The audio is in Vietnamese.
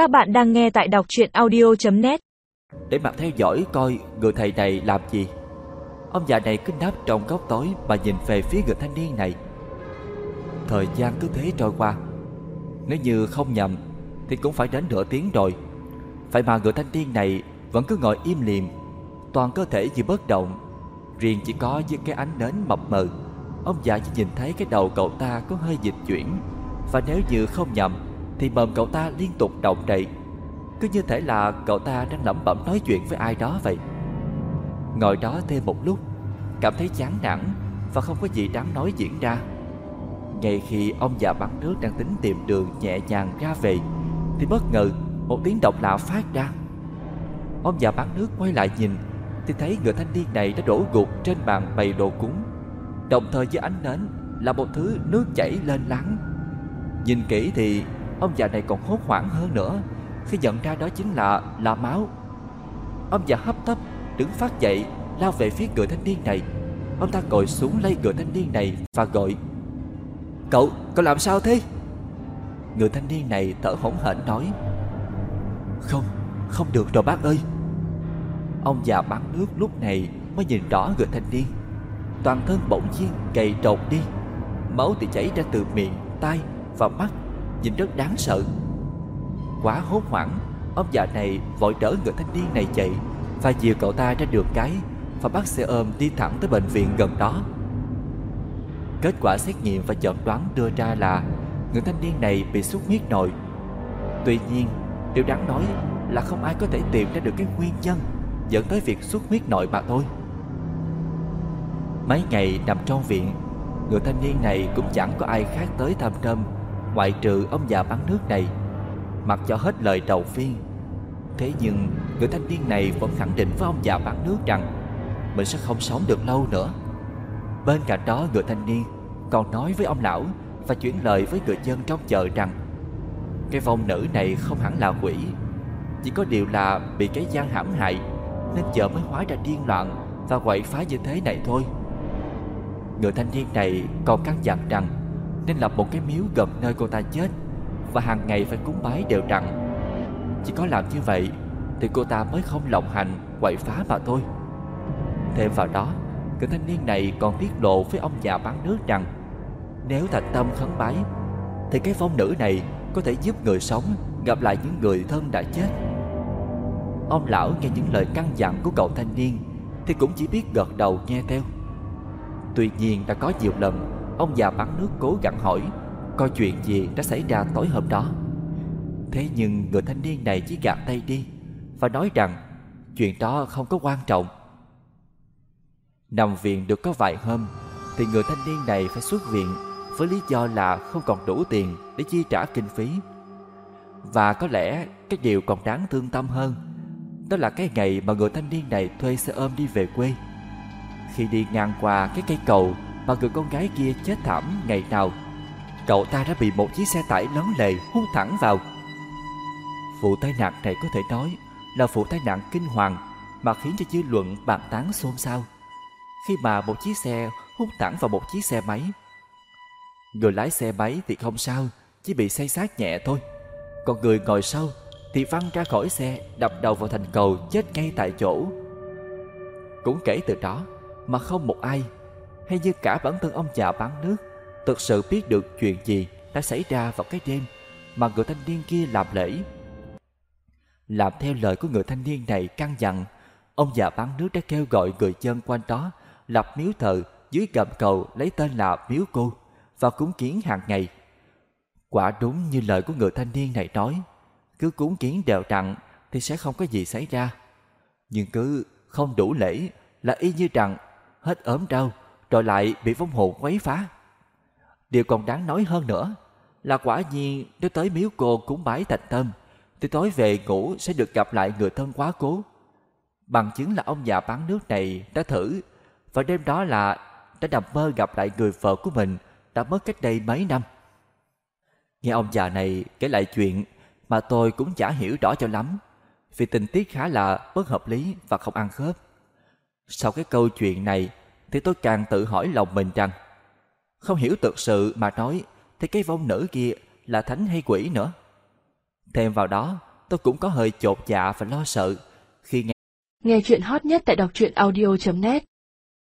Các bạn đang nghe tại đọc chuyện audio.net Để mà theo dõi coi người thầy này làm gì. Ông già này cứ nấp trong góc tối Mà nhìn về phía người thanh niên này. Thời gian cứ thế trôi qua. Nếu như không nhầm, Thì cũng phải đến nửa tiếng rồi. Vậy mà người thanh niên này Vẫn cứ ngồi im liềm, Toàn cơ thể như bất động. Riêng chỉ có với cái ánh nến mập mờ. Ông già chỉ nhìn thấy cái đầu cậu ta có hơi dịch chuyển. Và nếu như không nhầm thì mồm cậu ta liên tục động đậy Cứ như thể là cậu ta đang lẩm bẩm nói chuyện với ai đó vậy. Ngồi đó thêm một lúc, Cảm thấy chán nản Và không có gì đáng nói diễn ra. Ngay khi ông già bắn nước đang tính tìm đường nhẹ nhàng ra về, Thì bất ngờ một tiếng động lạ phát ra. Ông già bán nước quay lại nhìn, Thì thấy người thanh niên này đã đổ gục trên bàn bày đồ cúng. Đồng thời với ánh nến là một thứ nước chảy lên láng. Nhìn kỹ thì ông già này còn hốt hoảng hơn nữa. Khi nhận ra đó chính là là máu. Ông già hấp tấp đứng phát dậy lao về phía người thanh niên này. Ông ta ngồi xuống lấy người thanh niên này và gọi Cậu, cậu làm sao thế? Người thanh niên này thở hổn hển nói Không, không được rồi bác ơi. Ông già bán nước lúc này mới nhìn rõ người thanh niên. Toàn thân bỗng nhiên gầy trột đi Máu thì chảy ra từ miệng, tai và mắt. Nhìn rất đáng sợ. Quá hốt hoảng, Ông già này vội đỡ người thanh niên này chạy, Và dìu cậu ta ra đường cái, Và bắt xe ôm đi thẳng tới bệnh viện gần đó. Kết quả xét nghiệm và chẩn đoán đưa ra là Người thanh niên này bị xuất huyết nội Tuy nhiên, Điều đáng nói là không ai có thể tìm ra được cái nguyên nhân Dẫn tới việc xuất huyết nội mà thôi. Mấy ngày nằm trong viện, Người thanh niên này cũng chẳng có ai khác tới thăm trâm Ngoại trừ ông già bán nước này, Mặc cho hết lời đầu phiên. Thế nhưng, người thanh niên này vẫn khẳng định với ông già bán nước rằng Mình sẽ không sống được lâu nữa. Bên cạnh đó, người thanh niên còn nói với ông lão Và chuyển lời với người dân trong chợ rằng Cái vong nữ này không hẳn là quỷ, Chỉ có điều là bị cái gian hãm hại, Nên giờ mới hóa ra điên loạn Và quậy phá như thế này thôi. Người thanh niên này còn căn dặn rằng nên lập một cái miếu gần nơi cô ta chết, Và hàng ngày phải cúng bái đều đặn. Chỉ có làm như vậy Thì cô ta mới không lộng hành, Quậy phá mà thôi. Thêm vào đó, Người thanh niên này còn tiết lộ với ông già bán nước rằng, Nếu thành tâm khấn bái, Thì cái phong nữ này Có thể giúp người sống Gặp lại những người thân đã chết. Ông lão nghe những lời căn dặn của cậu thanh niên Thì cũng chỉ biết gật đầu nghe theo. Tuy nhiên đã có nhiều lần Ông già bán nước cố gắng hỏi Coi chuyện gì đã xảy ra tối hôm đó? Thế nhưng người thanh niên này chỉ gạt tay đi Và nói rằng Chuyện đó không có quan trọng. Nằm viện được có vài hôm Thì người thanh niên này phải xuất viện Với lý do là không còn đủ tiền Để chi trả kinh phí. Và có lẽ cái điều còn đáng thương tâm hơn, Đó là cái ngày mà người thanh niên này thuê xe ôm đi về quê. Khi đi ngang qua cái cây cầu mà người con gái kia chết thảm ngày nào Cậu ta đã bị một chiếc xe tải lớn lề hút thẳng vào Vụ tai nạn này có thể nói là vụ tai nạn kinh hoàng Mà khiến cho dư luận bàn tán xôn xao khi mà một chiếc xe hút thẳng vào một chiếc xe máy. Người lái xe máy thì không sao, chỉ bị say sát nhẹ thôi. Còn người ngồi sau thì văng ra khỏi xe, đập đầu vào thành cầu chết ngay tại chỗ. Cũng kể từ đó mà không một ai, hay như cả bản thân ông già bán nước, thực sự biết được chuyện gì đã xảy ra vào cái đêm mà người thanh niên kia làm lễ. Làm theo lời của người thanh niên này căn dặn, ông già bán nước đã kêu gọi người dân quanh đó lập miếu thờ dưới gầm cầu lấy tên là miếu cô và cúng kiến hàng ngày. Quả đúng như lời của người thanh niên này nói, cứ cúng kiến đều đặn thì sẽ không có gì xảy ra. Nhưng cứ không đủ lễ là y như rằng hết ốm đau rồi lại bị vong hồn quấy phá. Điều còn đáng nói hơn nữa là quả nhiên nếu tới miếu cô cúng bái thành tâm, thì tối về ngủ sẽ được gặp lại người thân quá cố. Bằng chứng là ông già bán nước này đã thử, và đêm đó là đã nằm mơ gặp lại người vợ của mình đã mất cách đây mấy năm. Nghe ông già này kể lại chuyện mà tôi cũng chả hiểu rõ cho lắm, vì tình tiết khá là bất hợp lý và không ăn khớp. Sau cái câu chuyện này thì tôi càng tự hỏi lòng mình rằng không hiểu thực sự mà nói thì cái vong nữ kia là thánh hay quỷ nữa. Thêm vào đó, tôi cũng có hơi chột dạ và lo sợ khi nghe Nghe chuyện hot nhất tại đọc truyện audio.net